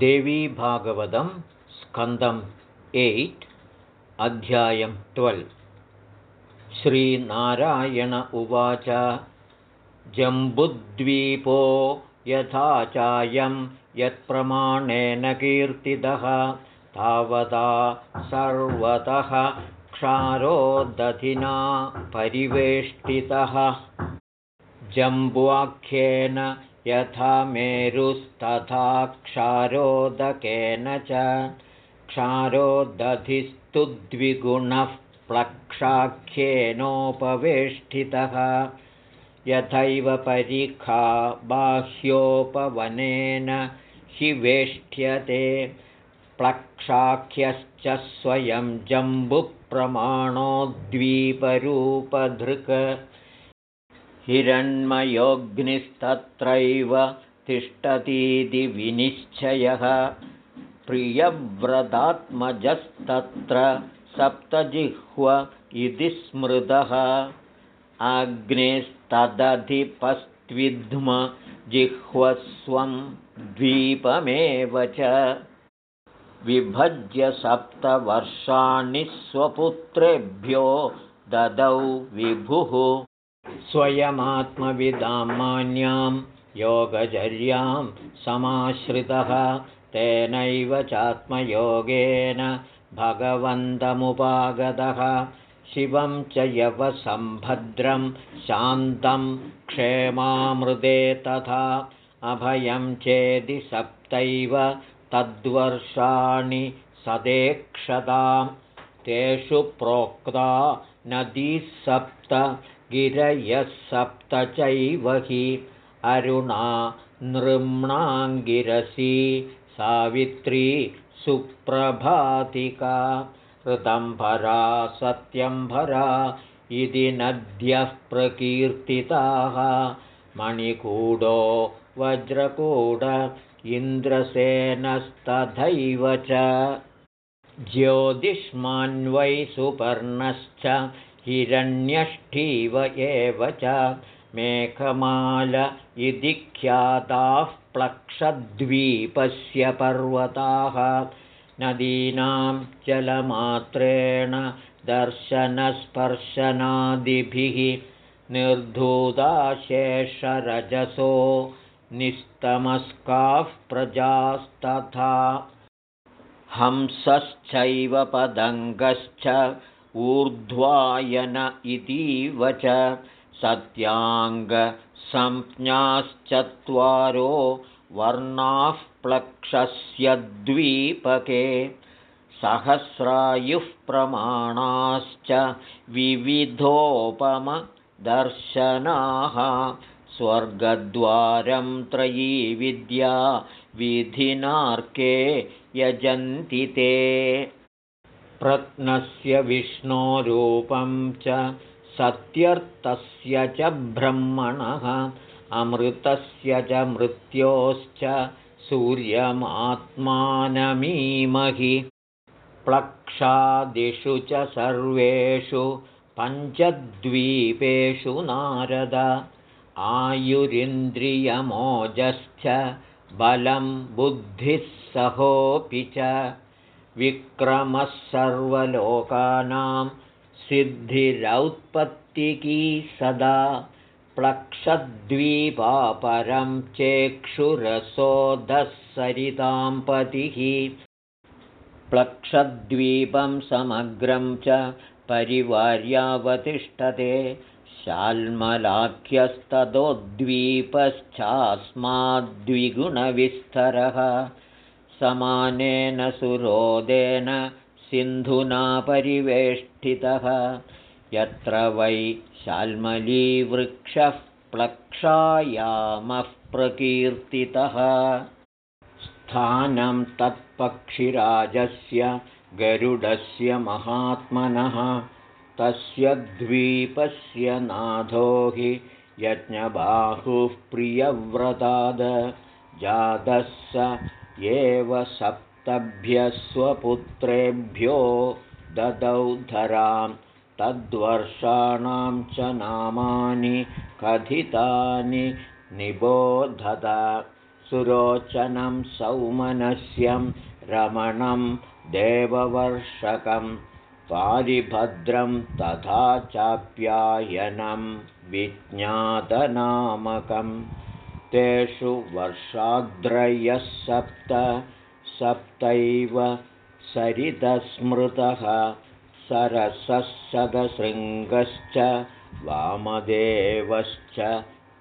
देवीभागवतं स्कन्दम् एय्ट् अध्यायं ट्वेल्व् श्रीनारायण उवाच जम्बुद्वीपो यथा चायं यत्प्रमाणेन कीर्तितः तावता सर्वतः क्षारोदधिना परिवेष्टितः। जम्बुवाख्येन यथा मेरुस्तथा क्षारोदकेन च क्षारोदधिस्तु द्विगुणः प्लक्षाख्येनोपवेष्टितः। यथैव परिखा बाह्योपवनेन हि वेष्ट्यते प्लक्षाख्यश्च स्वयं जम्बुप्रमाणोद्वीपरूपधृक् हिरण्मयोऽग्निस्तत्रैव तिष्ठतीति विनिश्चयः प्रियव्रतात्मजस्तत्र सप्तजिह्व इति स्मृतः अग्निस्तदधिपस्त्विध्म जिह्वस्वं द्वीपमेव च विभज्य सप्तवर्षाणि स्वपुत्रेभ्यो ददौ विभुः स्वयमात्मविदां मान्यां योगचर्यां समाश्रितः तेनैव चात्मयोगेन भगवन्तमुपागतः। शिवं च यवसम्भद्रं शान्तं क्षेमामृदे तथा अभयं चेदि सप्तैव तद्वर्षाणि सदेक्षतां तेषु प्रोक्ता नदीः सप्त गिरयः सप्त चैव हि अरुणा नृम्णाङ्गिरसी सावित्री सुप्रभातिका। ऋतम्भरा सत्यम्भरा इति नद्यः प्रकीर्तिताः। मणिकूडो वज्रकूड इन्द्रसेनस्तथैव च। ज्योतिष्मान्वै सुपर्णश्च हिरण्यष्ठीव एव च मेघमाल इति ख्याताः प्लक्षद्वीपस्य पर्वताः। नदीनां जलमात्रेण दर्शनस्पर्शनादिभिः निर्धूताशेषरजसो निस्तमस्काः प्रजास्तथा। हंसश्चैव पदङ्गश्च ऊर्ध्वायन इतीव च सत्याङ्गसंज्ञाश्चत्वारो वर्णाः प्लक्षस्य द्वीपके सहस्रायुः प्रमाणाश्च विविधोपमदर्शनाः स्वर्गद्वारं त्रयी विद्या विधिनार्के यजन्ति ते प्रत्नस्य विष्णोरूपं च सत्यर्थस्य च ब्रह्मणः अमृतस्य च मृत्योश्च सूर्यमात्मानमीमहि। प्लक्षादिषु च सर्वेषु पञ्चद्वीपेषु नारद आयुरिन्द्रियमोजश्च बलं बुद्धिः सहोऽपि च विक्रमः सर्वलोकानां सिद्धिरौत्पत्तिकी सदा प्लक्षद्वीपापरं चेक्षुरसोदः सरितां पतिः। प्लक्षद्वीपं समग्रं च परिवार्यावतिष्ठते शाल्मलाख्यस्तदोद्वीपश्चास्माद्विगुणविस्तरः समानेन सुरोदेन सिन्धुना परिवेष्टितः। यत्र वै शाल्मलीवृक्षः प्लक्षायामः प्रकीर्तितः। स्थानं तत्पक्षिराजस्य गरुडस्य महात्मनः। तस्य द्वीपस्य नाथो हि यज्ञबाहुः प्रियव्रताद। जातः स एव सप्तभ्यस्वपुत्रेभ्यो ददौ धरां तद्वर्षाणां च नामानि कथितानि निबोधत। सुरोचनं सौमनस्यं रमणं देववर्षकं पारिभद्रं तथा चाप्यायनं विज्ञातनामकं तेषु वर्षाद्रयः सप्त सप्तैव सरितस्मृतः सरसशतशृङ्गश्च वामदेवश्च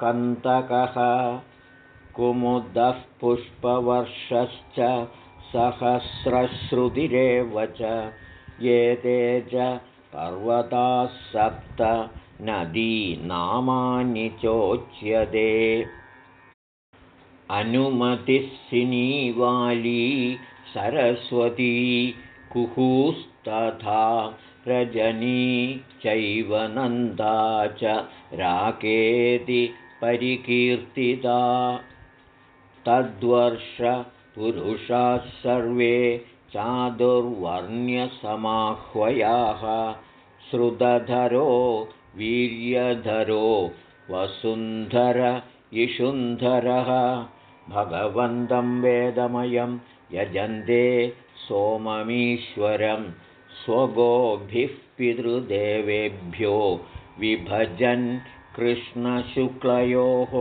कन्तकः कुमुदः पुष्पवर्षश्च सहस्रश्रुतिरेव च एते च पर्वताः सप्त नदीनामानि चोच्यते अनुमतिस्सिनीवाली सरस्वती कुहूस्तथा रजनी चैव नन्दा च राकेति परिकीर्तिता तद्वर्षपुरुषाः सर्वे चादुर्वर्ण्यसमाह्वयाः श्रुतधरो वीर्यधरो वसुन्धर इषुन्धरः भगवन्तं वेदमयं यजन्ते सोममीश्वरं स्वगोभिः पितृदेवेभ्यो विभजन् कृष्णशुक्लयोः।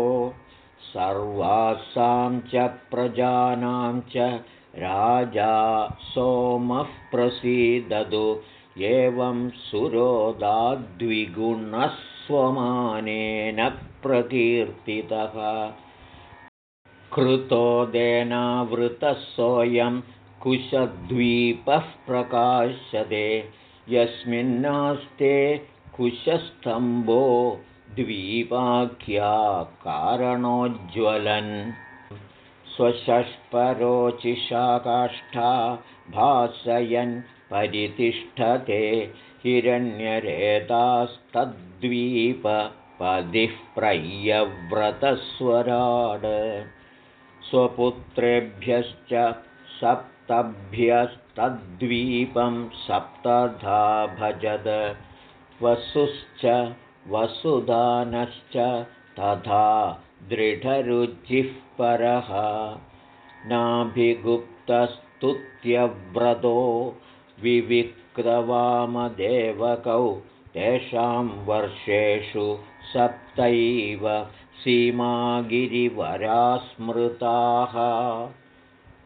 सर्वासां च प्रजानां च राजा सोमः प्रसीदतु एवं सुरोदाद्विगुणस्वमानेन प्रकीर्तितः। कृतोदेनावृतः सोऽयं कुशद्वीपः प्रकाशते यस्मिन्नास्ते कुशस्तम्भो द्वीपाख्या कारणोज्ज्वलन् स्वषष्परोचिषा काष्ठा भासयन् परितिष्ठते हिरण्यरेतास्तद्वीपपदिः प्रय्यव्रतस्वराड् स्वपुत्रेभ्यश्च सप्तभ्यस्तद्वीपं सप्तधा भजद। वसुश्च वसुदानश्च तथा दृढरुचिः परः। नाभिगुप्तस्तुत्यव्रतो विविक्तवामदेवकौ तेषां वर्षेषु सप्तैव सीमागिरिवरा स्मृताः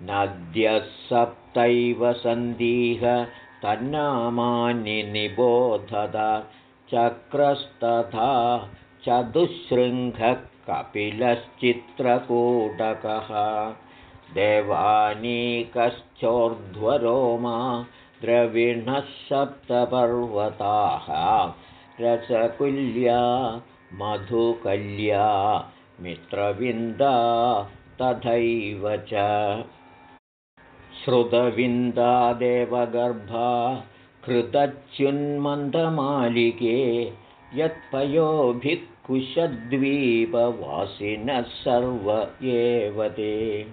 नद्यः सप्तैव सन्दीह तन्नामानि निबोधत चक्रस्तथा चतुःशृङ्गः कपिलश्चित्रकूटकः देवानीकश्चोर्ध्वरोमा द्रविणः सप्तपर्वताः। रसकुल्या मधुकल्या मित्रविन्दा तथैव च। श्रुतविन्दा देवगर्भा कृतच्युन्मन्दमालिके यत्पयोभिः कुशद्वीपवासिनः सर्व एव ते।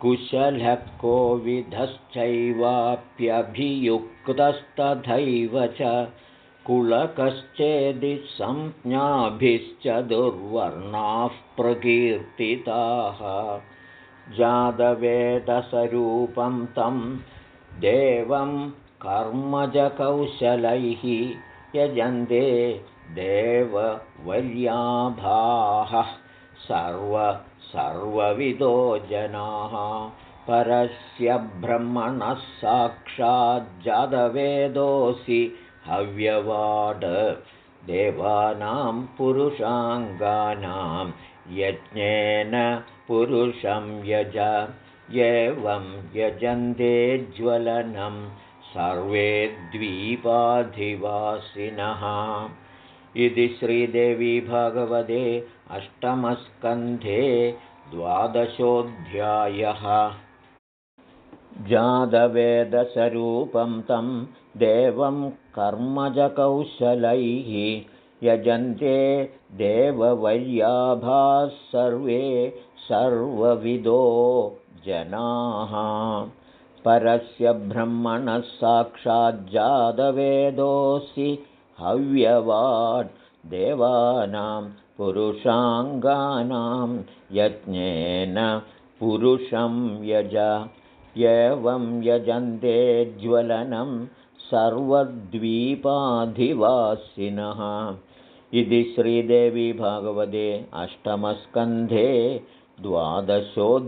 कुशलः कोविधश्चैवाप्यभियुक्तस्तथैव च कुलकश्चेदि संज्ञाभिश्च दुर्वर्णाः प्रकीर्तिताः। जातवेदसरूपं तं देवं कर्मजकौशलैः यजन्ते देववर्याभाः। सर्व सर्वविदो जनाः। परस्य ब्रह्मणः साक्षाज्जातवेदोऽसि हव्यवाड देवानां पुरुषाङ्गानां यज्ञेन पुरुषं यज एवं यजन्ते ज्वलनं सर्वे द्वीपाधिवासिनः। इति श्रीदेवी भगवते अष्टमस्कन्धे द्वादशोऽध्यायः। जातवेदस्वरूपं तं देवं कर्मजकौशलैः यजन्ते देववर्याभाः सर्वे सर्वविदो जनाः। परस्य ब्रह्मणः साक्षाज्जातवेदोऽसि हव्यवाट् देवानां पुरुषाङ्गानां यज्ञेन पुरुषं यज एवं यजन्ते ज्वलनं सर्वद्वीपाधिवासिनः। इति श्रीदेवी भागवते अष्टमस्कन्धे द्वादशोऽध्यायः